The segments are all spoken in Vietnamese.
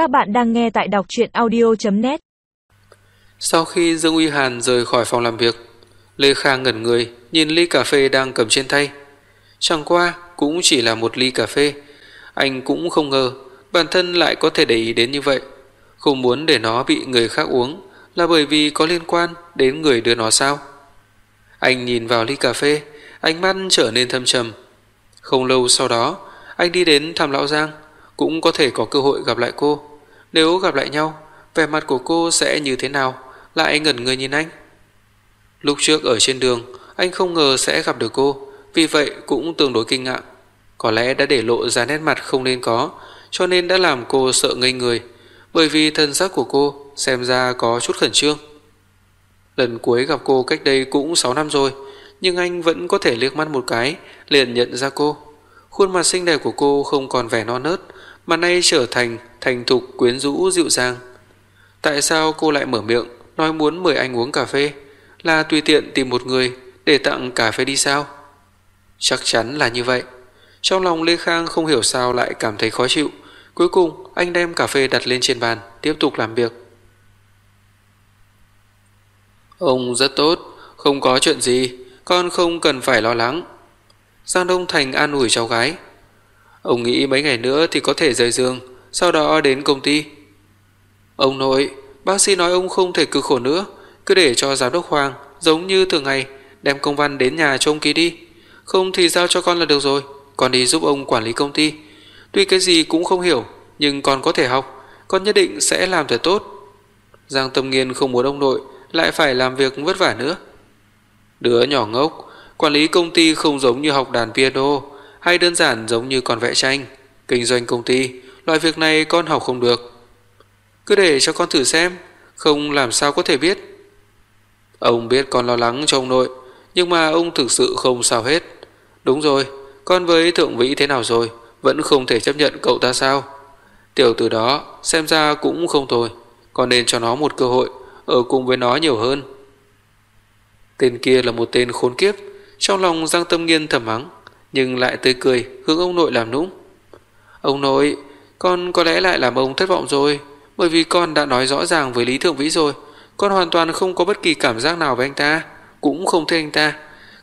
Các bạn đang nghe tại đọc chuyện audio.net Sau khi Dương Uy Hàn rời khỏi phòng làm việc, Lê Khang ngẩn người nhìn ly cà phê đang cầm trên tay. Chẳng qua cũng chỉ là một ly cà phê. Anh cũng không ngờ bản thân lại có thể để ý đến như vậy. Không muốn để nó bị người khác uống là bởi vì có liên quan đến người đưa nó sao? Anh nhìn vào ly cà phê, ánh mắt trở nên thâm trầm. Không lâu sau đó, anh đi đến thăm lão Giang, cũng có thể có cơ hội gặp lại cô. Nếu gặp lại nhau, vẻ mặt của cô sẽ như thế nào? Lại ngẩn người nhìn anh. Lúc trước ở trên đường, anh không ngờ sẽ gặp được cô, vì vậy cũng tương đối kinh ngạc. Có lẽ đã để lộ ra nét mặt không nên có, cho nên đã làm cô sợ ngây người, bởi vì thân sắc của cô xem ra có chút khẩn trương. Lần cuối gặp cô cách đây cũng 6 năm rồi, nhưng anh vẫn có thể liếc mắt một cái, liền nhận ra cô. Khuôn mặt xinh đẹp của cô không còn vẻ non nớt, mà nay trở thành thành thục quyến rũ dịu dàng. Tại sao cô lại mở miệng nói muốn mời anh uống cà phê? Là tùy tiện tìm một người để tặng cà phê đi sao? Chắc chắn là như vậy. Trong lòng Lê Khang không hiểu sao lại cảm thấy khó chịu. Cuối cùng anh đem cà phê đặt lên trên bàn, tiếp tục làm việc. Ông rất tốt, không có chuyện gì, con không cần phải lo lắng. Giang Đông Thành an ủi cháu gái. Ông nghĩ mấy ngày nữa thì có thể rời giường, sau đó đến công ty. Ông nội, bác sĩ nói ông không thể cực khổ nữa, cứ để cho giám đốc Hoàng giống như thường ngày đem công văn đến nhà cho ông ký đi. Không thì giao cho con là được rồi, con đi giúp ông quản lý công ty. Tuy cái gì cũng không hiểu, nhưng con có thể học, con nhất định sẽ làm thật tốt. Giang Tâm Nghiên không muốn ông nội lại phải làm việc vất vả nữa. Đứa nhỏ ngốc, quản lý công ty không giống như học đàn piano, hay đơn giản giống như con vẽ tranh, kinh doanh công ty, loại việc này con học không được. Cứ để cho con thử xem, không làm sao có thể biết. Ông biết con lo lắng cho ông nội, nhưng mà ông thực sự không sao hết. Đúng rồi, con với thượng vĩ thế nào rồi, vẫn không thể chấp nhận cậu ta sao? Tiểu tử đó xem ra cũng không tồi, con nên cho nó một cơ hội ở cùng với nó nhiều hơn. Tên kia là một tên khốn kiếp, trong lòng Giang Tâm Nghiên thầm mắng, nhưng lại tươi cười hướng ông nội làm nũng. Ông nội, con có lẽ lại làm ông thất vọng rồi, bởi vì con đã nói rõ ràng với Lý Thượng Vĩ rồi, con hoàn toàn không có bất kỳ cảm giác nào với anh ta, cũng không thích anh ta.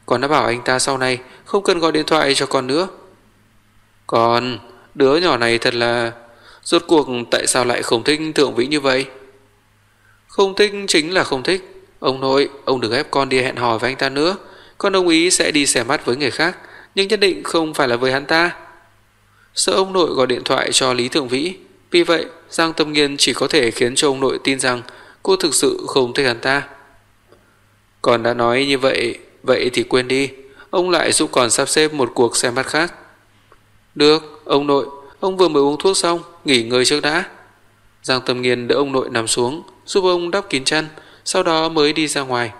Con đã bảo anh ta sau này không cần gọi điện thoại cho con nữa. Con, đứa nhỏ này thật là... Rốt cuộc tại sao lại không thích Thượng Vĩ như vậy? Không thích chính là không thích. Ông nội, ông đừng ép con đi hẹn hò với anh ta nữa. Con đồng ý sẽ đi xẻ mắt với người khác, nhưng nhất định không phải là với hắn ta. Sợ ông nội gọi điện thoại cho Lý Thượng Vĩ, vì vậy Giang Tâm Nghiên chỉ có thể khiến cho ông nội tin rằng cô thực sự không thích hắn ta. Còn đã nói như vậy, vậy thì quên đi, ông lại giúp con sắp xếp một cuộc xem mắt khác. Được, ông nội, ông vừa mới uống thuốc xong, nghỉ ngơi trước đã. Giang Tâm Nghiên đỡ ông nội nằm xuống, giúp ông đắp kín chăn, sau đó mới đi ra ngoài.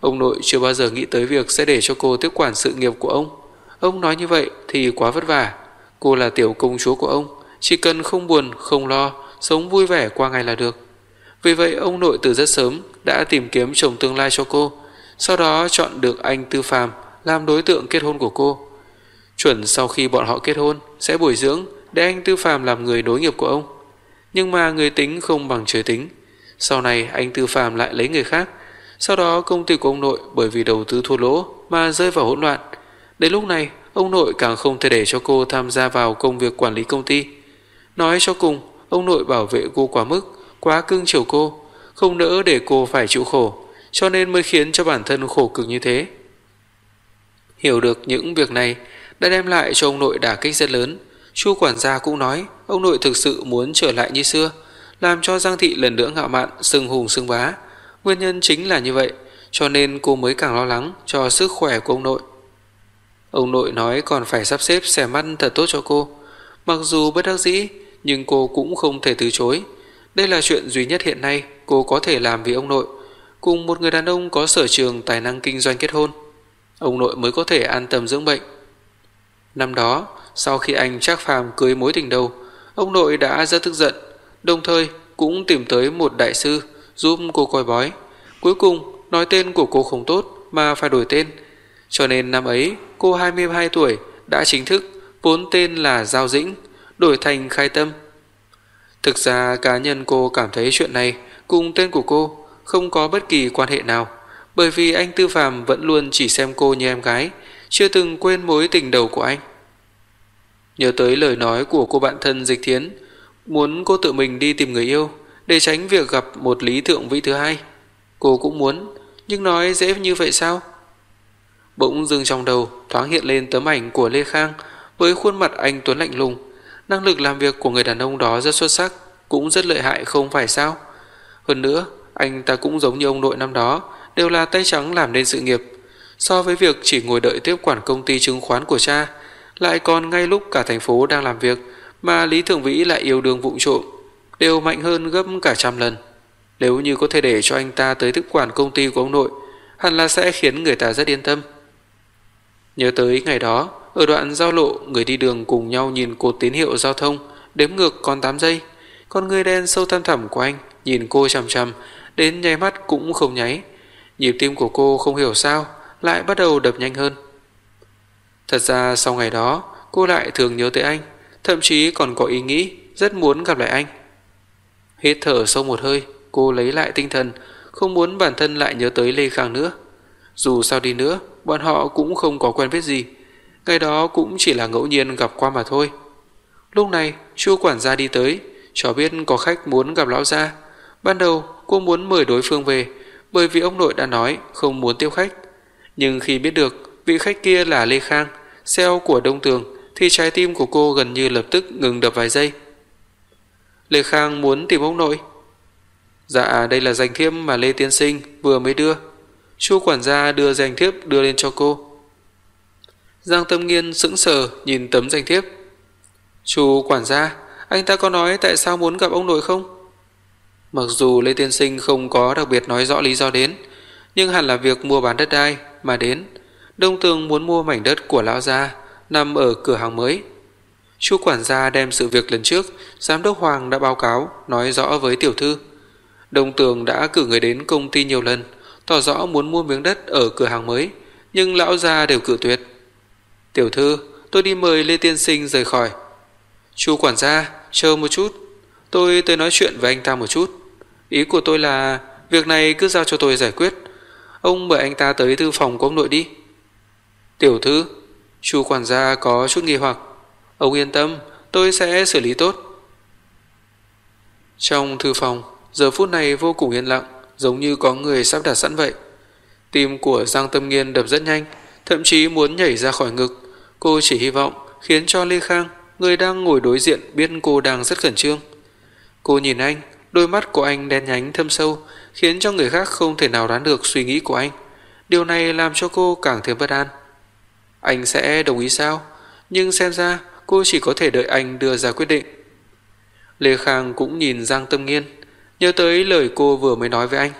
Ông nội chưa bao giờ nghĩ tới việc sẽ để cho cô tiếp quản sự nghiệp của ông. Ông nói như vậy thì quá vất vả. Cô là tiểu công chúa của ông, chỉ cần không buồn, không lo, sống vui vẻ qua ngày là được. Vì vậy ông nội từ rất sớm đã tìm kiếm chồng tương lai cho cô, sau đó chọn được anh Tư Phàm làm đối tượng kết hôn của cô. Chuẩn sau khi bọn họ kết hôn sẽ bồi dưỡng để anh Tư Phàm làm người đối nghiệp của ông. Nhưng mà người tính không bằng trời tính. Sau này anh Tư Phàm lại lấy người khác, sau đó công ty của ông nội bởi vì đầu tư thua lỗ mà rơi vào hỗn loạn. Đến lúc này, ông nội càng không thể để cho cô tham gia vào công việc quản lý công ty. Nói cho cùng, ông nội bảo vệ cô quá mức, quá cưng chiều cô, không nỡ để cô phải chịu khổ, cho nên mới khiến cho bản thân khổ cực như thế. Hiểu được những việc này đã đem lại cho ông nội đả kích rất lớn. Chu quản gia cũng nói, ông nội thực sự muốn trở lại như xưa, làm cho Giang thị lần nữa ngạo mạn, sừng hùng sừng bá. Nguyên nhân chính là như vậy, cho nên cô mới càng lo lắng cho sức khỏe của ông nội. Ông nội nói còn phải sắp xếp xẻ mắt thật tốt cho cô. Mặc dù bất đắc dĩ, nhưng cô cũng không thể từ chối. Đây là chuyện duy nhất hiện nay cô có thể làm vì ông nội, cùng một người đàn ông có sở trường tài năng kinh doanh kết hôn. Ông nội mới có thể an tâm dưỡng bệnh. Năm đó, sau khi anh Trác Phàm cưới mối tình đầu, ông nội đã rất tức giận, đồng thời cũng tìm tới một đại sư giúp cô coi bói. Cuối cùng, nói tên của cô không tốt mà phải đổi tên. Cho nên năm ấy, cô 22 tuổi đã chính thức vốn tên là Giao Dĩnh, đổi thành Khai Tâm. Thực ra cá nhân cô cảm thấy chuyện này cùng tên của cô không có bất kỳ quan hệ nào, bởi vì anh Tư Phạm vẫn luôn chỉ xem cô như em gái, chưa từng quên mối tình đầu của anh. Nhớ tới lời nói của cô bạn thân Dịch Thiến, muốn cô tự mình đi tìm người yêu để tránh việc gặp một lý thượng vĩ thứ hai. Cô cũng muốn, nhưng nói dễ như vậy sao? Bỗng dưng trong đầu thoáng hiện lên tấm ảnh của Lê Khang với khuôn mặt anh tuấn lạnh lùng, năng lực làm việc của người đàn ông đó rất xuất sắc, cũng rất lợi hại không phải sao? Hơn nữa, anh ta cũng giống như ông nội năm đó, đều là tay trắng làm nên sự nghiệp. So với việc chỉ ngồi đợi tiếp quản công ty chứng khoán của cha, lại còn ngay lúc cả thành phố đang làm việc mà Lý Thượng Vĩ lại yêu đương vụng trộm, đều mạnh hơn gấp cả trăm lần. Nếu như có thể để cho anh ta tới tiếp quản công ty của ông nội, hẳn là sẽ khiến người ta rất yên tâm. Nhớ tới ngày đó, ở đoạn giao lộ, người đi đường cùng nhau nhìn cột tín hiệu giao thông, đếm ngược còn 8 giây. Con người đen sâu thăm thẳm của anh nhìn cô chằm chằm, đến nháy mắt cũng không nháy. Nhịp tim của cô không hiểu sao lại bắt đầu đập nhanh hơn. Thật ra sau ngày đó, cô lại thường nhớ tới anh, thậm chí còn có ý nghĩ rất muốn gặp lại anh. Hít thở sâu một hơi, cô lấy lại tinh thần, không muốn bản thân lại nhớ tới Lê Khang nữa. Dù sao đi nữa, bọn họ cũng không có quen biết gì. Ngày đó cũng chỉ là ngẫu nhiên gặp qua mà thôi. Lúc này, chu quản gia đi tới, cho biết có khách muốn gặp lão gia. Ban đầu, cô muốn mời đối phương về, bởi vì ông nội đã nói không muốn tiêu khách. Nhưng khi biết được vị khách kia là Lê Khang, CEO của Đông Tường, thì trái tim của cô gần như lập tức ngừng đập vài giây. Lê Khang muốn tìm ông nội. Dạ, đây là danh thiếp mà Lê Tiên Sinh vừa mới đưa. Chu quản gia đưa danh thiếp đưa lên cho cô. Giang Tâm Nghiên sững sờ nhìn tấm danh thiếp. Chu quản gia, anh ta có nói tại sao muốn gặp ông nội không? Mặc dù Lê Tiên Sinh không có đặc biệt nói rõ lý do đến, nhưng hẳn là việc mua bán đất đai mà đến. Đông Tường muốn mua mảnh đất của lão gia nằm ở cửa hàng mới. Chu quản gia đem sự việc lần trước, giám đốc Hoàng đã báo cáo nói rõ với tiểu thư. Đông Tường đã cử người đến công ty nhiều lần, tỏ rõ muốn mua miếng đất ở cửa hàng mới, nhưng lão gia đều cự tuyệt. "Tiểu thư, tôi đi mời Lê Tiên Sinh rời khỏi." "Chu quản gia, chờ một chút, tôi tới nói chuyện với anh ta một chút. Ý của tôi là việc này cứ giao cho tôi giải quyết. Ông mời anh ta tới thư phòng của ông nội đi." "Tiểu thư?" Chu quản gia có chút nghi hoặc. "Ông yên tâm, tôi sẽ xử lý tốt." Trong thư phòng, giờ phút này vô cùng yên lặng giống như có người sắp đặt sẵn vậy. Tim của Giang Tâm Nghiên đập rất nhanh, thậm chí muốn nhảy ra khỏi ngực. Cô chỉ hy vọng khiến cho Lê Khang, người đang ngồi đối diện biết cô đang rất khẩn trương. Cô nhìn anh, đôi mắt của anh đen nhánh thâm sâu, khiến cho người khác không thể nào đoán được suy nghĩ của anh. Điều này làm cho cô càng thêm bất an. Anh sẽ đồng ý sao? Nhưng xem ra cô chỉ có thể đợi anh đưa ra quyết định. Lê Khang cũng nhìn Giang Tâm Nghiên, Nhớ tới lời cô vừa mới nói với anh.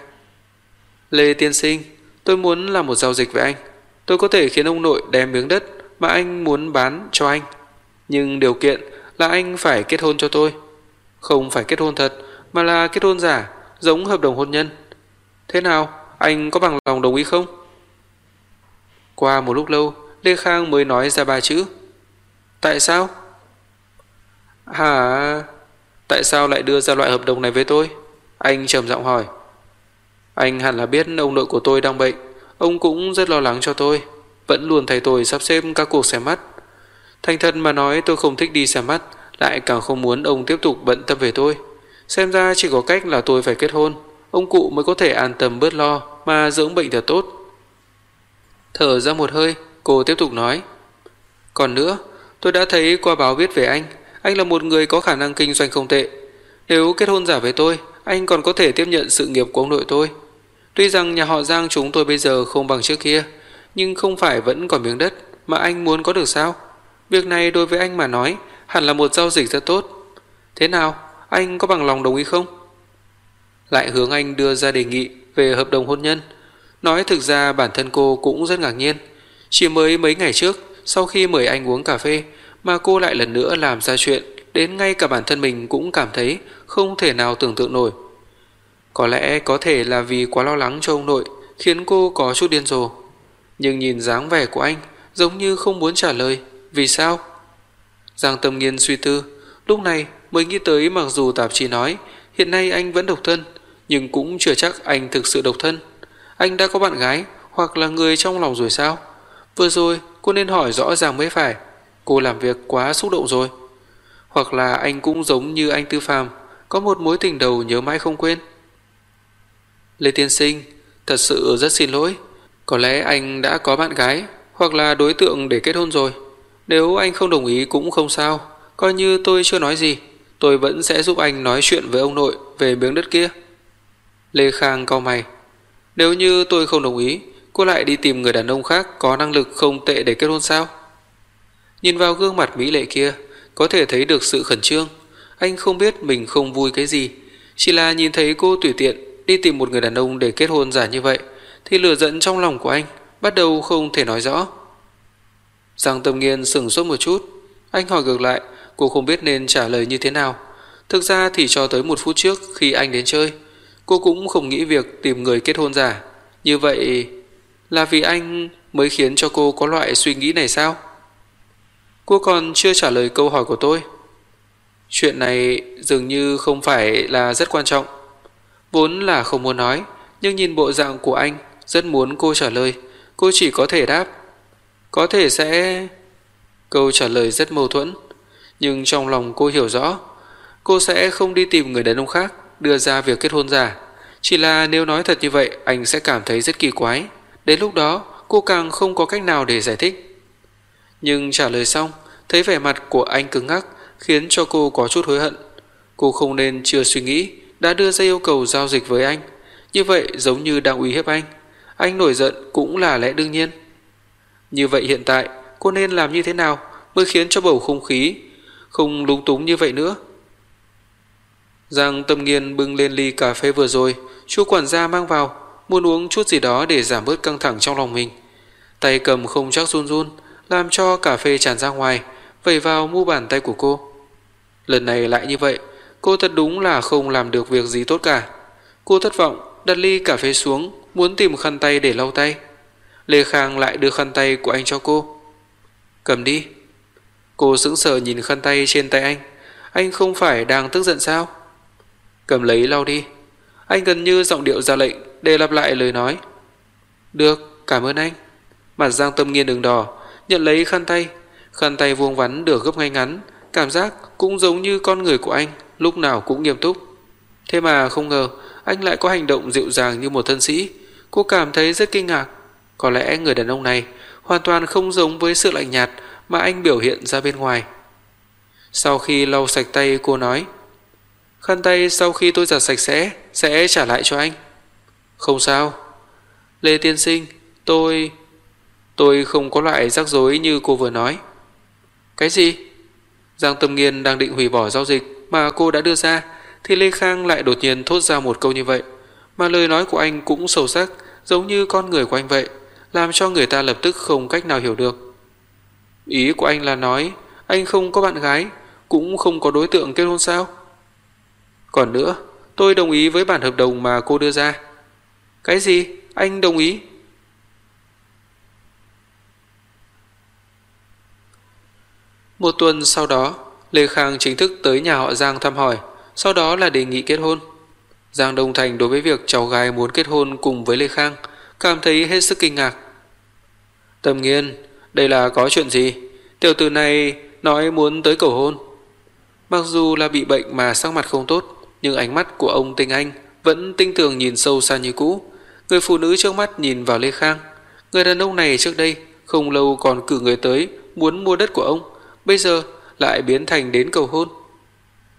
Lê tiên sinh, tôi muốn làm một giao dịch với anh. Tôi có thể khiến ông nội đem miếng đất mà anh muốn bán cho anh. Nhưng điều kiện là anh phải kết hôn cho tôi. Không phải kết hôn thật, mà là kết hôn giả, giống hợp đồng hôn nhân. Thế nào, anh có bằng lòng đồng ý không? Qua một lúc lâu, Lê Khang mới nói ra ba chữ. Tại sao? Hả? Tại sao lại đưa ra loại hợp đồng này với tôi? Anh trầm giọng hỏi. Anh hẳn là biết ông nội của tôi đang bệnh, ông cũng rất lo lắng cho tôi, vẫn luôn thay tôi sắp xếp các cuộc xem mắt. Thành thật mà nói tôi không thích đi xem mắt, lại càng không muốn ông tiếp tục bận tâm về tôi. Xem ra chỉ có cách là tôi phải kết hôn, ông cụ mới có thể an tâm bớt lo mà dưỡng bệnh thật tốt. Thở ra một hơi, cô tiếp tục nói. Còn nữa, tôi đã thấy qua báo viết về anh, anh là một người có khả năng kinh doanh không tệ. Nếu kết hôn giả với tôi, anh còn có thể tiếp nhận sự nghiệp của ông nội tôi. Tuy rằng nhà họ Giang chúng tôi bây giờ không bằng trước kia, nhưng không phải vẫn còn miếng đất mà anh muốn có được sao? Việc này đối với anh mà nói hẳn là một giao dịch rất tốt. Thế nào, anh có bằng lòng đồng ý không? Lại hướng anh đưa ra đề nghị về hợp đồng hôn nhân. Nói thực ra bản thân cô cũng rất ngạc nhiên. Chỉ mới mấy ngày trước, sau khi mời anh uống cà phê, mà cô lại lần nữa làm ra chuyện đến ngay cả bản thân mình cũng cảm thấy không thể nào tưởng tượng nổi. Có lẽ có thể là vì quá lo lắng cho ông nội khiến cô có chút điên rồ. Nhưng nhìn dáng vẻ của anh giống như không muốn trả lời. Vì sao? Giang Tâm Nghiên suy tư, lúc này mới nghĩ tới mặc dù tạp chí nói hiện nay anh vẫn độc thân, nhưng cũng chưa chắc anh thực sự độc thân. Anh đã có bạn gái hoặc là người trong lòng rồi sao? Vừa rồi cô nên hỏi rõ ràng mới phải. Cô làm việc quá xúc động rồi. Hoặc là anh cũng giống như anh Tư Phàm, có một mối tình đầu nhớ mãi không quên. Lê Tiên Sinh, thật sự rất xin lỗi. Có lẽ anh đã có bạn gái hoặc là đối tượng để kết hôn rồi. Nếu anh không đồng ý cũng không sao, coi như tôi chưa nói gì, tôi vẫn sẽ giúp anh nói chuyện với ông nội về miếng đất kia. Lê Khang cau mày. Nếu như tôi không đồng ý, cô lại đi tìm người đàn ông khác có năng lực không tệ để kết hôn sao? Nhìn vào gương mặt mỹ lệ kia, có thể thấy được sự khẩn trương. Anh không biết mình không vui cái gì, chỉ là nhìn thấy cô tùy tiện đi tìm một người đàn ông để kết hôn giả như vậy, thì lửa giận trong lòng của anh bắt đầu không thể nói rõ. Giang Tâm Nghiên sững sốt một chút, anh hỏi ngược lại, cô không biết nên trả lời như thế nào. Thực ra thì cho tới một phút trước khi anh đến chơi, cô cũng không nghĩ việc tìm người kết hôn giả. Như vậy là vì anh mới khiến cho cô có loại suy nghĩ này sao? Cô còn chưa trả lời câu hỏi của tôi. Chuyện này dường như không phải là rất quan trọng. Vốn là không muốn nói, nhưng nhìn bộ dạng của anh rất muốn cô trả lời, cô chỉ có thể đáp. Có thể sẽ... Câu trả lời rất mâu thuẫn, nhưng trong lòng cô hiểu rõ, cô sẽ không đi tìm người đàn ông khác đưa ra việc kết hôn giả. Chỉ là nếu nói thật như vậy, anh sẽ cảm thấy rất kỳ quái. Đến lúc đó, cô càng không có cách nào để giải thích. Nhưng trả lời xong, thấy vẻ mặt của anh cứng ngắc, khiến cho cô có chút hối hận. Cô không nên chưa suy nghĩ, đã đưa ra yêu cầu giao dịch với anh. Như vậy giống như đang uy hiếp anh. Anh nổi giận cũng là lẽ đương nhiên. Như vậy hiện tại, cô nên làm như thế nào mới khiến cho bầu không khí không lúng túng như vậy nữa? Giang Tâm Nghiên bưng lên ly cà phê vừa rồi, chú quản gia mang vào, muốn uống chút gì đó để giảm bớt căng thẳng trong lòng mình. Tay cầm không chắc run run, làm cho cà phê tràn ra ngoài, vẩy vào mu bàn tay của cô. Lần này lại như vậy, cô thật đúng là không làm được việc gì tốt cả. Cô thất vọng, đặt ly cà phê xuống, muốn tìm khăn tay để lau tay. Lê Khang lại đưa khăn tay của anh cho cô. Cầm đi. Cô sững sờ nhìn khăn tay trên tay anh. Anh không phải đang tức giận sao? Cầm lấy lau đi. Anh gần như giọng điệu ra lệnh để lặp lại lời nói. Được, cảm ơn anh. Mặt Giang Tâm Nghiên đường đỏ, nhận lấy khăn tay. Khăn tay vuông vắn được gấp ngay ngắn, cảm giác cũng giống như con người của anh, lúc nào cũng nghiêm túc. Thế mà không ngờ, anh lại có hành động dịu dàng như một thân sĩ. Cô cảm thấy rất kinh ngạc. Có lẽ người đàn ông này hoàn toàn không giống với sự lạnh nhạt mà anh biểu hiện ra bên ngoài. Sau khi lau sạch tay cô nói Khăn tay sau khi tôi giặt sạch sẽ Sẽ trả lại cho anh Không sao Lê Tiên Sinh Tôi Tôi không có loại rắc rối như cô vừa nói Cái gì Giang Tâm Nghiên đang định hủy bỏ giao dịch Mà cô đã đưa ra Thì Lê Khang lại đột nhiên thốt ra một câu như vậy Mà lời nói của anh cũng sâu sắc Giống như con người của anh vậy Làm cho người ta lập tức không cách nào hiểu được Ý của anh là nói Anh không có bạn gái Cũng không có đối tượng kết hôn sao còn nữa, tôi đồng ý với bản hợp đồng mà cô đưa ra. Cái gì? Anh đồng ý? Một tuần sau đó, Lê Khang chính thức tới nhà họ Giang thăm hỏi, sau đó là đề nghị kết hôn. Giang Đông Thành đối với việc cháu gái muốn kết hôn cùng với Lê Khang, cảm thấy hết sức kinh ngạc. Tâm nghiên, đây là có chuyện gì? Tiểu tử này nói muốn tới cầu hôn. Mặc dù là bị bệnh mà sắc mặt không tốt, nhưng ánh mắt của ông Tinh Anh vẫn tinh tường nhìn sâu xa như cũ. Người phụ nữ trước mắt nhìn vào Lê Khang. Người đàn ông này trước đây không lâu còn cử người tới muốn mua đất của ông, bây giờ lại biến thành đến cầu hôn.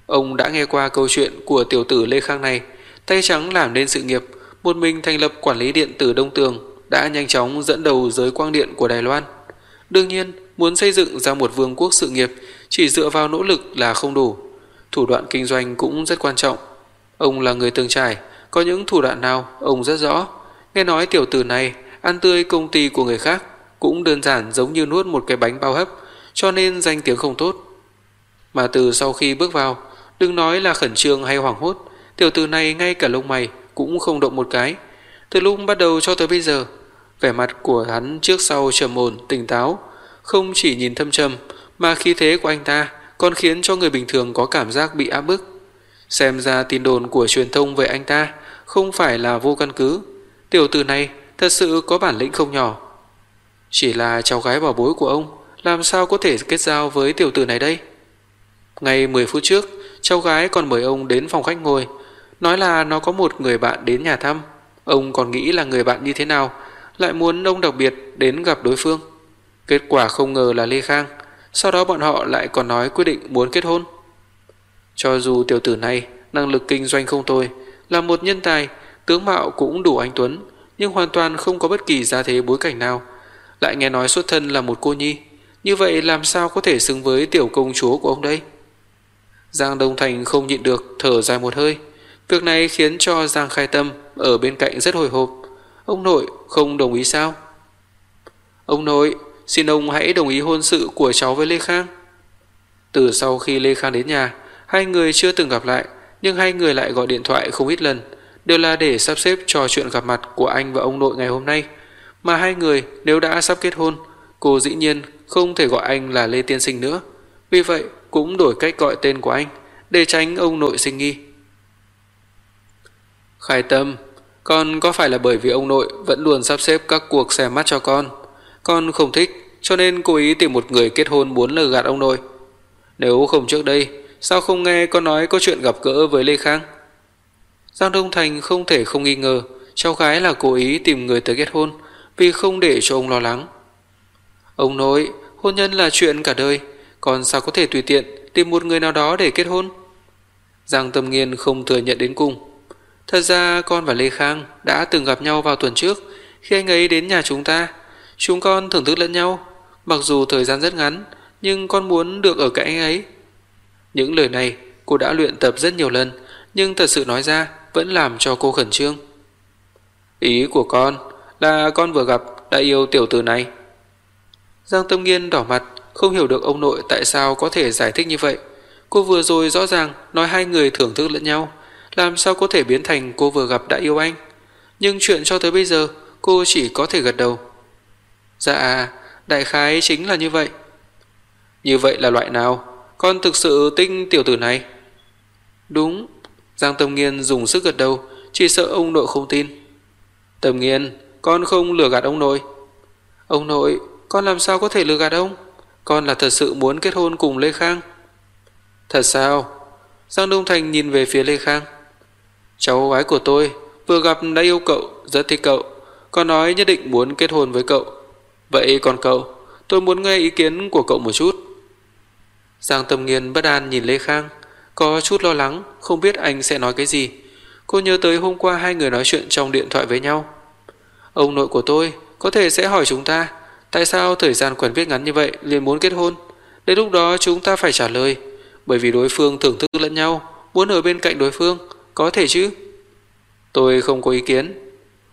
Ông đã nghe qua câu chuyện của tiểu tử Lê Khang này, tay trắng làm nên sự nghiệp, một mình thành lập quản lý điện tử Đông Tường, đã nhanh chóng dẫn đầu giới quang điện của Đài Loan. Đương nhiên, muốn xây dựng ra một vương quốc sự nghiệp chỉ dựa vào nỗ lực là không đủ thủ đoạn kinh doanh cũng rất quan trọng. Ông là người từng trải, có những thủ đoạn nào ông rất rõ. Nghe nói tiểu tử này ăn tươi công ty của người khác cũng đơn giản giống như nuốt một cái bánh bao hấp, cho nên danh tiếng không tốt. Mà từ sau khi bước vào, đừng nói là khẩn trương hay hoảng hốt, tiểu tử này ngay cả lông mày cũng không động một cái. Từ lúc bắt đầu cho tới bây giờ, vẻ mặt của hắn trước sau trầm ổn, tỉnh táo, không chỉ nhìn thâm trầm mà khí thế của anh ta còn khiến cho người bình thường có cảm giác bị áp bức. Xem ra tin đồn của truyền thông về anh ta không phải là vô căn cứ. Tiểu tử này thật sự có bản lĩnh không nhỏ. Chỉ là cháu gái bảo bối của ông, làm sao có thể kết giao với tiểu tử này đây? ngày 10 phút trước, cháu gái còn mời ông đến phòng khách ngồi, nói là nó có một người bạn đến nhà thăm. Ông còn nghĩ là người bạn như thế nào, lại muốn ông đặc biệt đến gặp đối phương. Kết quả không ngờ là Lê Khang, sau đó bọn họ lại còn nói quyết định muốn kết hôn. Cho dù tiểu tử này năng lực kinh doanh không tồi, là một nhân tài, tướng mạo cũng đủ anh tuấn, nhưng hoàn toàn không có bất kỳ gia thế bối cảnh nào, lại nghe nói xuất thân là một cô nhi, như vậy làm sao có thể xứng với tiểu công chúa của ông đây? Giang Đông Thành không nhịn được thở dài một hơi, việc này khiến cho Giang Khai Tâm ở bên cạnh rất hồi hộp. Ông nội không đồng ý sao? Ông nội, xin ông hãy đồng ý hôn sự của cháu với Lê Khang. Từ sau khi Lê Khang đến nhà, hai người chưa từng gặp lại, nhưng hai người lại gọi điện thoại không ít lần, đều là để sắp xếp trò chuyện gặp mặt của anh và ông nội ngày hôm nay. Mà hai người nếu đã sắp kết hôn, cô dĩ nhiên không thể gọi anh là Lê Tiên Sinh nữa. Vì vậy cũng đổi cách gọi tên của anh để tránh ông nội sinh nghi. Khai tâm, con có phải là bởi vì ông nội vẫn luôn sắp xếp các cuộc xem mắt cho con, con không thích cho nên cố ý tìm một người kết hôn muốn lừa gạt ông nội. Nếu không trước đây, sao không nghe con nói có chuyện gặp gỡ với Lê Khang? Giang Đông Thành không thể không nghi ngờ cháu gái là cố ý tìm người tới kết hôn vì không để cho ông lo lắng. Ông nói hôn nhân là chuyện cả đời, còn sao có thể tùy tiện tìm một người nào đó để kết hôn? Giang Tâm Nghiên không thừa nhận đến cùng. Thật ra con và Lê Khang đã từng gặp nhau vào tuần trước khi anh ấy đến nhà chúng ta. Chúng con thưởng thức lẫn nhau, mặc dù thời gian rất ngắn, nhưng con muốn được ở cạnh anh ấy. Những lời này cô đã luyện tập rất nhiều lần, nhưng thật sự nói ra vẫn làm cho cô khẩn trương. Ý của con là con vừa gặp đã yêu tiểu tử này. Giang Tâm Nghiên đỏ mặt, không hiểu được ông nội tại sao có thể giải thích như vậy. Cô vừa rồi rõ ràng nói hai người thưởng thức lẫn nhau, làm sao có thể biến thành cô vừa gặp đã yêu anh. Nhưng chuyện cho tới bây giờ, cô chỉ có thể gật đầu. Dạ, đại khái chính là như vậy. Như vậy là loại nào? Con thực sự tinh tiểu tử này? Đúng, Giang Tâm Nghiên dùng sức gật đầu, chỉ sợ ông nội không tin. Tâm Nghiên, con không lừa gạt ông nội. Ông nội, con làm sao có thể lừa gạt ông? Con là thật sự muốn kết hôn cùng Lê Khang. Thật sao? Giang Đông Thành nhìn về phía Lê Khang. Cháu gái của tôi vừa gặp đã yêu cậu, rất thích cậu. Con nói nhất định muốn kết hôn với cậu. Vậy còn cậu, tôi muốn nghe ý kiến của cậu một chút. Giang Tâm Nghiên bất an nhìn Lê Khang, có chút lo lắng, không biết anh sẽ nói cái gì. Cô nhớ tới hôm qua hai người nói chuyện trong điện thoại với nhau. Ông nội của tôi có thể sẽ hỏi chúng ta tại sao thời gian quen biết ngắn như vậy liền muốn kết hôn. Đến lúc đó chúng ta phải trả lời, bởi vì đối phương thưởng thức lẫn nhau, muốn ở bên cạnh đối phương, có thể chứ? Tôi không có ý kiến.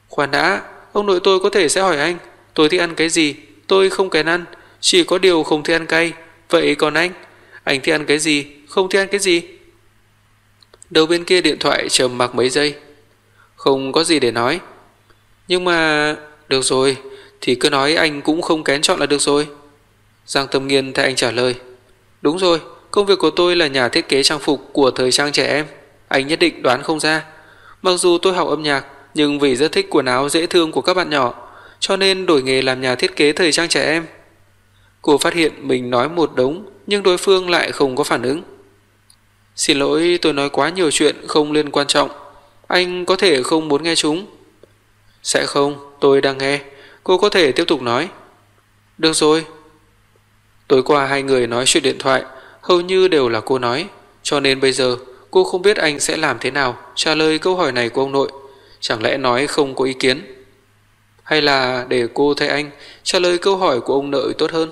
Khoan đã, ông nội tôi có thể sẽ hỏi anh, tôi thích ăn cái gì, tôi không kén ăn, chỉ có điều không thích ăn cay. Vậy còn anh, anh thích ăn cái gì, không thích ăn cái gì? Đầu bên kia điện thoại trầm mặc mấy giây. Không có gì để nói. Nhưng mà... Được rồi, thì cứ nói anh cũng không kén chọn là được rồi. Giang Tâm Nghiên thay anh trả lời. Đúng rồi, công việc của tôi là nhà thiết kế trang phục của thời trang trẻ em. Anh nhất định đoán không ra. Mặc dù tôi học âm nhạc, nhưng vì rất thích quần áo dễ thương của các bạn nhỏ, cho nên đổi nghề làm nhà thiết kế thời trang trẻ em. Cô phát hiện mình nói một đống, nhưng đối phương lại không có phản ứng. Xin lỗi tôi nói quá nhiều chuyện không liên quan trọng. Anh có thể không muốn nghe chúng. Sẽ không, tôi đang nghe. Cô có thể tiếp tục nói. Được rồi. Tối qua hai người nói chuyện điện thoại, hầu như đều là cô nói. Cho nên bây giờ cô không biết anh sẽ làm thế nào trả lời câu hỏi này của ông nội. Chẳng lẽ nói không có ý kiến? Hay là để cô thay anh trả lời câu hỏi của ông nội tốt hơn?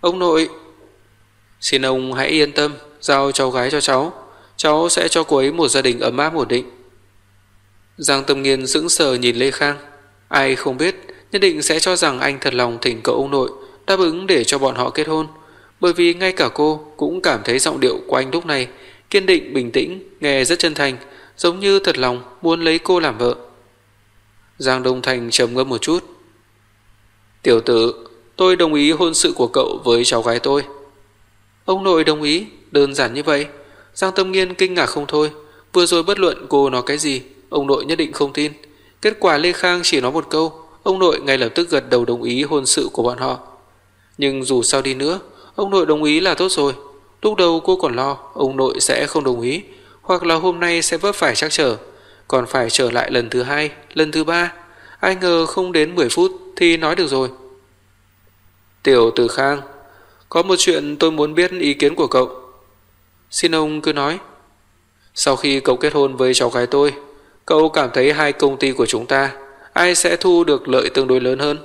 Ông nội, xin ông hãy yên tâm, giao cháu gái cho cháu. Cháu sẽ cho cô ấy một gia đình ấm áp ổn định. Giang Tâm Nghiên sững sờ nhìn Lê Khang. Ai không biết, nhất định sẽ cho rằng anh thật lòng thỉnh cậu ông nội đáp ứng để cho bọn họ kết hôn. Bởi vì ngay cả cô cũng cảm thấy giọng điệu của anh lúc này kiên định, bình tĩnh, nghe rất chân thành, giống như thật lòng muốn lấy cô làm vợ. Giang Đông Thành trầm ngâm một chút. Tiểu tử, tôi đồng ý hôn sự của cậu với cháu gái tôi. Ông nội đồng ý, đơn giản như vậy. Giang Tâm Nghiên kinh ngạc không thôi, vừa rồi bất luận cô nói cái gì, ông nội nhất định không tin. Kết quả Lê Khang chỉ nói một câu, ông nội ngay lập tức gật đầu đồng ý hôn sự của bọn họ. Nhưng dù sao đi nữa, ông nội đồng ý là tốt rồi. Lúc đầu cô còn lo ông nội sẽ không đồng ý, hoặc là hôm nay sẽ vấp phải trắc trở, còn phải trở lại lần thứ hai, lần thứ ba. Ai ngờ không đến 10 phút thì nói được rồi. Tiểu Từ Khang, có một chuyện tôi muốn biết ý kiến của cậu. Xin ông cứ nói. Sau khi cậu kết hôn với cháu gái tôi, cậu cảm thấy hai công ty của chúng ta ai sẽ thu được lợi tương đối lớn hơn?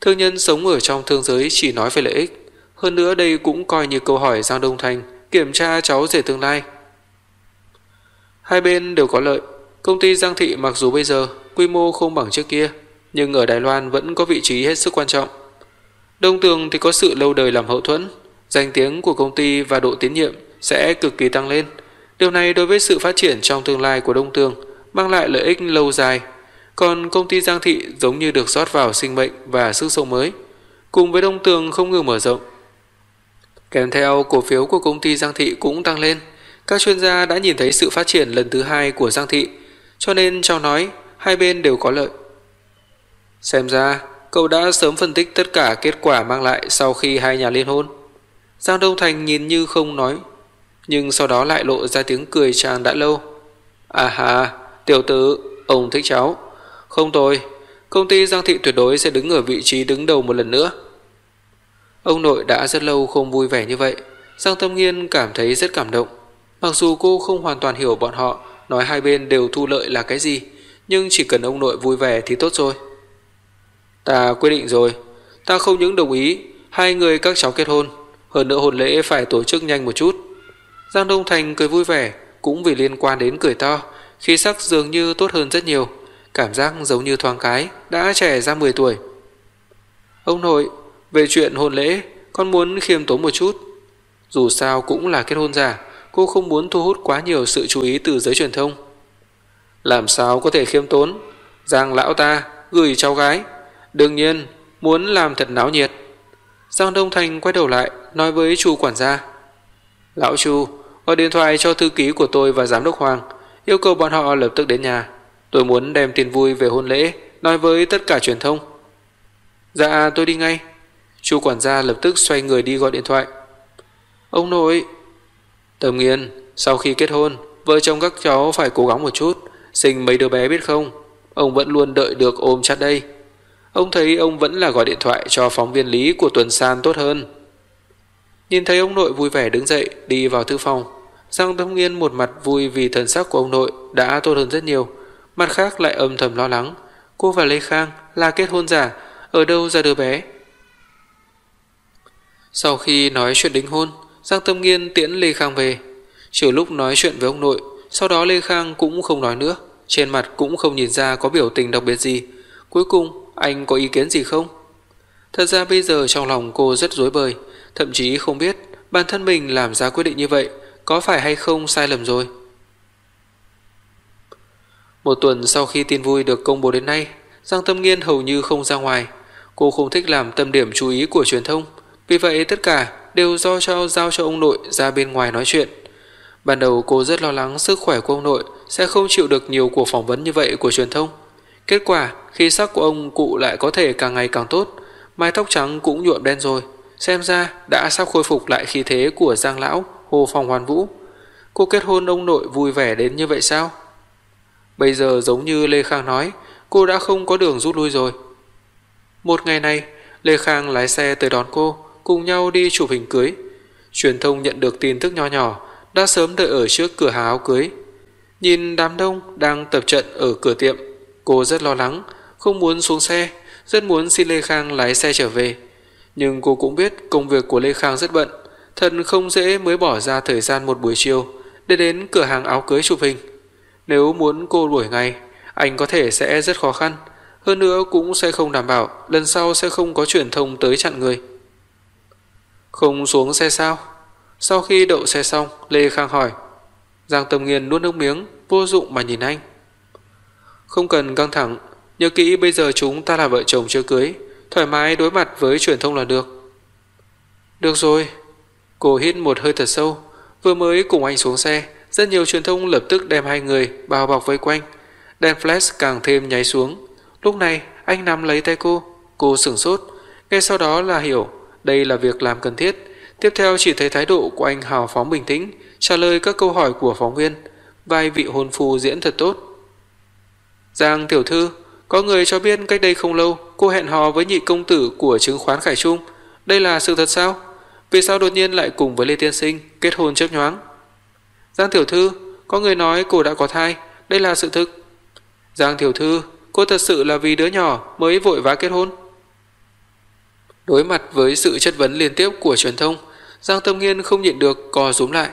Thương nhân sống ở trong thương giới chỉ nói về lợi ích, hơn nữa đây cũng coi như câu hỏi Giang Đông Thành kiểm tra cháu rể tương lai. Hai bên đều có lợi, công ty Giang Thị mặc dù bây giờ quy mô không bằng trước kia, nhưng ở Đài Loan vẫn có vị trí hết sức quan trọng. Đông Tường thì có sự lâu đời làm hậu thuẫn, danh tiếng của công ty và độ tín nhiệm sẽ cực kỳ tăng lên. Điều này đối với sự phát triển trong tương lai của Đông Tường mang lại lợi ích lâu dài. Còn công ty Giang Thị giống như được rót vào sinh mệnh và sức sống mới, cùng với Đông Tường không ngừng mở rộng. Kèm theo cổ phiếu của công ty Giang Thị cũng tăng lên. Các chuyên gia đã nhìn thấy sự phát triển lần thứ hai của Giang Thị, cho nên cho nói hai bên đều có lợi. Xem ra, cậu đã sớm phân tích tất cả kết quả mang lại sau khi hai nhà liên hôn. Giang Đông Thành nhìn như không nói, nhưng sau đó lại lộ ra tiếng cười chàng đã lâu. À hà, tiểu tử, ông thích cháu. Không tôi, công ty Giang Thị tuyệt đối sẽ đứng ở vị trí đứng đầu một lần nữa. Ông nội đã rất lâu không vui vẻ như vậy. Giang Tâm Nghiên cảm thấy rất cảm động. Mặc dù cô không hoàn toàn hiểu bọn họ nói hai bên đều thu lợi là cái gì, nhưng chỉ cần ông nội vui vẻ thì tốt rồi. Ta quyết định rồi, ta không những đồng ý hai người các cháu kết hôn, hơn nữa hôn lễ phải tổ chức nhanh một chút. Giang Đông Thành cười vui vẻ, cũng vì liên quan đến cười to, khí sắc dường như tốt hơn rất nhiều, cảm giác giống như thoáng cái, đã trẻ ra 10 tuổi. Ông nội, về chuyện hôn lễ, con muốn khiêm tốn một chút. Dù sao cũng là kết hôn giả, cô không muốn thu hút quá nhiều sự chú ý từ giới truyền thông. Làm sao có thể khiêm tốn? Giang lão ta gửi cháu gái, đương nhiên muốn làm thật náo nhiệt. Giang Đông Thành quay đầu lại nói với chu quản gia: "Lão Chu, gọi điện thoại cho thư ký của tôi và giám đốc Hoàng, yêu cầu bọn họ lập tức đến nhà. Tôi muốn đem tin vui về hôn lễ nói với tất cả truyền thông." "Dạ, tôi đi ngay." Chu quản gia lập tức xoay người đi gọi điện thoại. "Ông nội, Tầm Nghiên, sau khi kết hôn, vợ chồng các cháu phải cố gắng một chút, sinh mấy đứa bé biết không? Ông vẫn luôn đợi được ôm chặt đây." Ông thấy ông vẫn là gọi điện thoại cho phóng viên Lý của Tuần San tốt hơn. Nhìn thấy ông nội vui vẻ đứng dậy đi vào thư phòng, Giang Tâm Nghiên một mặt vui vì thần sắc của ông nội đã tốt hơn rất nhiều, mặt khác lại âm thầm lo lắng, cô và Lê Khang là kết hôn giả, ở đâu ra đứa bé? Sau khi nói chuyện đính hôn, Giang Tâm Nghiên tiễn Lê Khang về. Trừ lúc nói chuyện với ông nội, sau đó Lê Khang cũng không nói nữa, trên mặt cũng không nhìn ra có biểu tình đặc biệt gì. Cuối cùng, anh có ý kiến gì không? Thật ra bây giờ trong lòng cô rất rối bời, thậm chí không biết bản thân mình làm ra quyết định như vậy có phải hay không sai lầm rồi. Một tuần sau khi tin vui được công bố đến nay, Giang Tâm Nghiên hầu như không ra ngoài. Cô không thích làm tâm điểm chú ý của truyền thông, vì vậy tất cả đều do cho giao cho ông nội ra bên ngoài nói chuyện. Ban đầu cô rất lo lắng sức khỏe của ông nội sẽ không chịu được nhiều cuộc phỏng vấn như vậy của truyền thông. Kết quả, khi sắc của ông cụ lại có thể càng ngày càng tốt, mái tóc trắng cũng nhuộm đen rồi, xem ra đã sắp khôi phục lại khí thế của Giang lão Hồ Phong Hoàn Vũ. Cô kết hôn ông nội vui vẻ đến như vậy sao? Bây giờ giống như Lê Khang nói, cô đã không có đường rút lui rồi. Một ngày này, Lê Khang lái xe tới đón cô, cùng nhau đi chụp hình cưới. Truyền thông nhận được tin tức nho nhỏ, đã sớm đợi ở trước cửa hàng áo cưới. Nhìn đám đông đang tập trận ở cửa tiệm, cô rất lo lắng, không muốn xuống xe, rất muốn xin Lê Khang lái xe trở về. Nhưng cô cũng biết công việc của Lê Khang rất bận, thật không dễ mới bỏ ra thời gian một buổi chiều để đến cửa hàng áo cưới chụp hình. Nếu muốn cô đuổi ngay, anh có thể sẽ rất khó khăn, hơn nữa cũng sẽ không đảm bảo lần sau sẽ không có truyền thông tới chặn người. Không xuống xe sao? Sau khi đậu xe xong, Lê Khang hỏi. Giang Tâm Nghiên nuốt nước miếng, vô dụng mà nhìn anh. Không cần căng thẳng, nhớ kỹ bây giờ chúng ta là vợ chồng chưa cưới, thoải mái đối mặt với truyền thông là được. Được rồi. Cô hít một hơi thật sâu, vừa mới cùng anh xuống xe, rất nhiều truyền thông lập tức đem hai người bao bọc vây quanh. Đèn flash càng thêm nháy xuống. Lúc này, anh nắm lấy tay cô, cô sửng sốt, ngay sau đó là hiểu đây là việc làm cần thiết. Tiếp theo chỉ thấy thái độ của anh hào phóng bình tĩnh, trả lời các câu hỏi của phóng viên, vai vị hôn phu diễn thật tốt. Giang tiểu thư, có người cho biết cách đây không lâu cô hẹn hò với nhị công tử của chứng khoán Khải Trung, đây là sự thật sao? Vì sao đột nhiên lại cùng với Lê Tiên Sinh kết hôn chớp nhoáng? Giang tiểu thư, có người nói cô đã có thai, đây là sự thực. Giang tiểu thư, cô thật sự là vì đứa nhỏ mới vội vã kết hôn. Đối mặt với sự chất vấn liên tiếp của truyền thông, Giang Tâm Nghiên không nhịn được co rúm lại.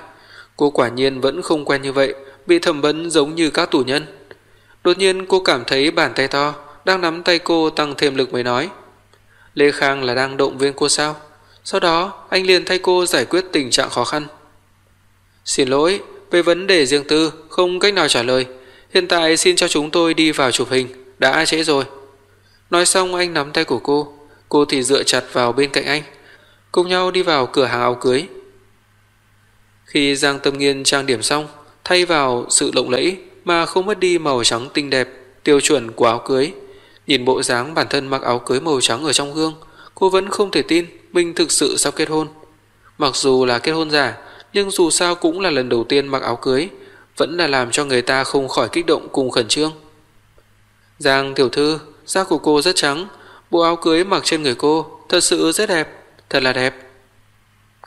Cô quả nhiên vẫn không quen như vậy, bị thẩm vấn giống như các tù nhân. Đột nhiên cô cảm thấy bàn tay to đang nắm tay cô tăng thêm lực mới nói. Lê Khang là đang động viên cô sao? Sau đó anh liền thay cô giải quyết tình trạng khó khăn. Xin lỗi, về vấn đề riêng tư không cách nào trả lời. Hiện tại xin cho chúng tôi đi vào chụp hình, đã trễ rồi. Nói xong anh nắm tay của cô, cô thì dựa chặt vào bên cạnh anh, cùng nhau đi vào cửa hàng áo cưới. Khi Giang Tâm Nghiên trang điểm xong, thay vào sự lộng lẫy mà không mất đi màu trắng tinh đẹp, tiêu chuẩn của áo cưới, nhìn bộ dáng bản thân mặc áo cưới màu trắng ở trong gương, cô vẫn không thể tin mình thực sự sắp kết hôn. Mặc dù là kết hôn giả, nhưng dù sao cũng là lần đầu tiên mặc áo cưới, vẫn là làm cho người ta không khỏi kích động cùng khẩn trương. Giang tiểu thư, da của cô rất trắng, bộ áo cưới mặc trên người cô thật sự rất đẹp, thật là đẹp.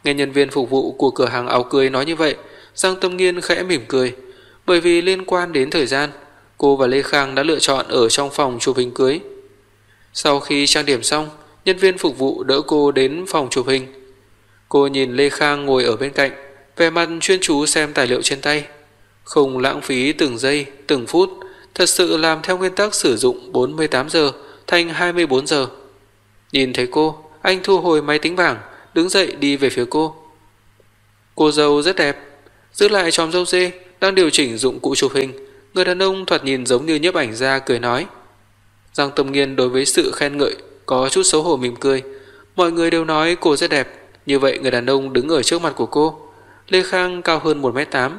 Nghe nhân viên phục vụ của cửa hàng áo cưới nói như vậy, Giang Tâm Nghiên khẽ mỉm cười, bởi vì liên quan đến thời gian, cô và Lê Khang đã lựa chọn ở trong phòng chụp hình cưới. Sau khi trang điểm xong, nhân viên phục vụ đỡ cô đến phòng chụp hình. Cô nhìn Lê Khang ngồi ở bên cạnh, vẻ mặt chuyên chú xem tài liệu trên tay, không lãng phí từng giây, từng phút, thật sự làm theo nguyên tắc sử dụng 48 giờ thành 24 giờ. Nhìn thấy cô, anh thu hồi máy tính bảng, đứng dậy đi về phía cô. Cô dâu rất đẹp, giữ lại chòm dâu dê, đang điều chỉnh dụng cụ chụp hình, người đàn ông thoạt nhìn giống như nhiếp ảnh gia cười nói. Giang Tâm Nghiên đối với sự khen ngợi có chút xấu hổ mỉm cười, mọi người đều nói cô rất đẹp, như vậy người đàn ông đứng ở trước mặt của cô. Lê Khang cao hơn 1m8,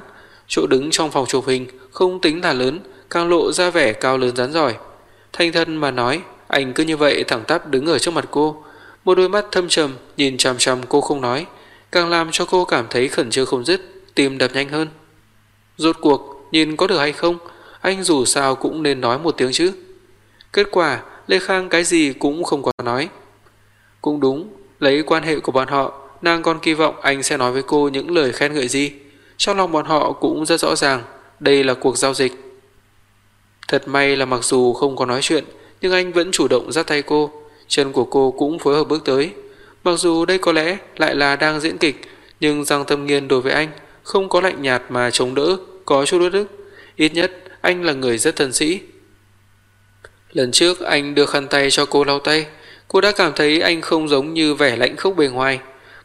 chỗ đứng trong phòng chụp hình không tính là lớn, càng lộ ra vẻ cao lớn rắn giỏi. Thanh thân mà nói, anh cứ như vậy thẳng tắp đứng ở trước mặt cô, một đôi mắt thâm trầm nhìn chằm chằm cô không nói, càng làm cho cô cảm thấy khẩn trương không dứt, tim đập nhanh hơn. Rốt cuộc, nhìn có được hay không, anh dù sao cũng nên nói một tiếng chứ. Kết quả, Lê Khang cái gì cũng không có nói. Cũng đúng, lấy quan hệ của bọn họ, nàng còn kỳ vọng anh sẽ nói với cô những lời khen ngợi gì. Trong lòng bọn họ cũng rất rõ ràng, đây là cuộc giao dịch. Thật may là mặc dù không có nói chuyện, nhưng anh vẫn chủ động dắt tay cô, chân của cô cũng phối hợp bước tới. Mặc dù đây có lẽ lại là đang diễn kịch, nhưng Giang Tâm Nghiên đối với anh không có lạnh nhạt mà chống đỡ, có chút đối đức.ít nhất anh là người rất thân sĩ. Lần trước anh đưa khăn tay cho cô lau tay, cô đã cảm thấy anh không giống như vẻ lạnh khốc bề ngoài,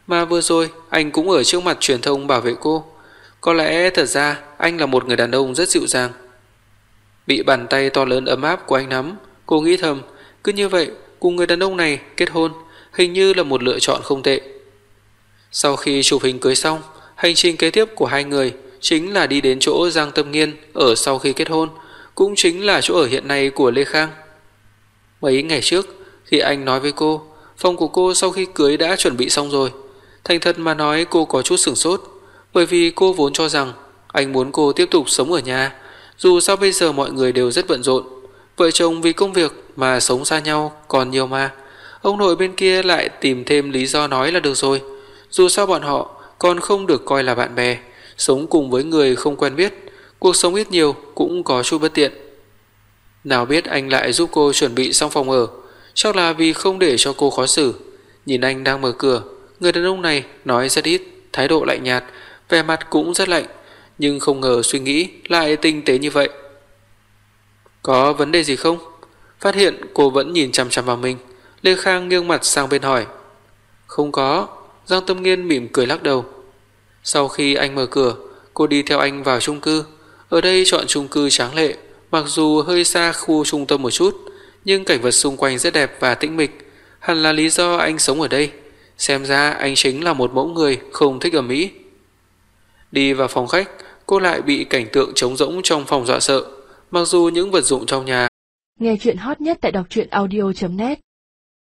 mà vừa rồi anh cũng ở trước mặt truyền thông bảo vệ cô. Có lẽ thật ra anh là một người đàn ông rất dịu dàng. Bị bàn tay to lớn ấm áp của anh nắm, cô nghĩ thầm, cứ như vậy cùng người đàn ông này kết hôn, hình như là một lựa chọn không tệ. Sau khi chụp hình cưới xong, hành trình kế tiếp của hai người chính là đi đến chỗ Giang Tâm Nghiên ở sau khi kết hôn, cũng chính là chỗ ở hiện nay của Lê Khang. Mấy ngày trước, khi anh nói với cô, phòng của cô sau khi cưới đã chuẩn bị xong rồi. Thành thật mà nói cô có chút sửng sốt, bởi vì cô vốn cho rằng anh muốn cô tiếp tục sống ở nhà, dù sao bây giờ mọi người đều rất bận rộn, vợ chồng vì công việc mà sống xa nhau còn nhiều mà. Ông nội bên kia lại tìm thêm lý do nói là được rồi, dù sao bọn họ còn không được coi là bạn bè, sống cùng với người không quen biết, cuộc sống ít nhiều cũng có chút bất tiện. Nào biết anh lại giúp cô chuẩn bị xong phòng ở, chắc là vì không để cho cô khó xử. Nhìn anh đang mở cửa, người đàn ông này nói rất ít, thái độ lạnh nhạt, vẻ mặt cũng rất lạnh, nhưng không ngờ suy nghĩ lại tinh tế như vậy. Có vấn đề gì không? Phát hiện cô vẫn nhìn chằm chằm vào mình, Lê Khang nghiêng mặt sang bên hỏi. Không có, Giang Tâm Nghiên mỉm cười lắc đầu. Sau khi anh mở cửa, cô đi theo anh vào chung cư. Ở đây chọn chung cư tráng lệ, mặc dù hơi xa khu trung tâm một chút, nhưng cảnh vật xung quanh rất đẹp và tĩnh mịch, hẳn là lý do anh sống ở đây. Xem ra anh chính là một mẫu người không thích ở Mỹ. Đi vào phòng khách, cô lại bị cảnh tượng trống rỗng trong phòng dọa sợ, mặc dù những vật dụng trong nhà. Nghe chuyện hot nhất tại đọc truyện audio.net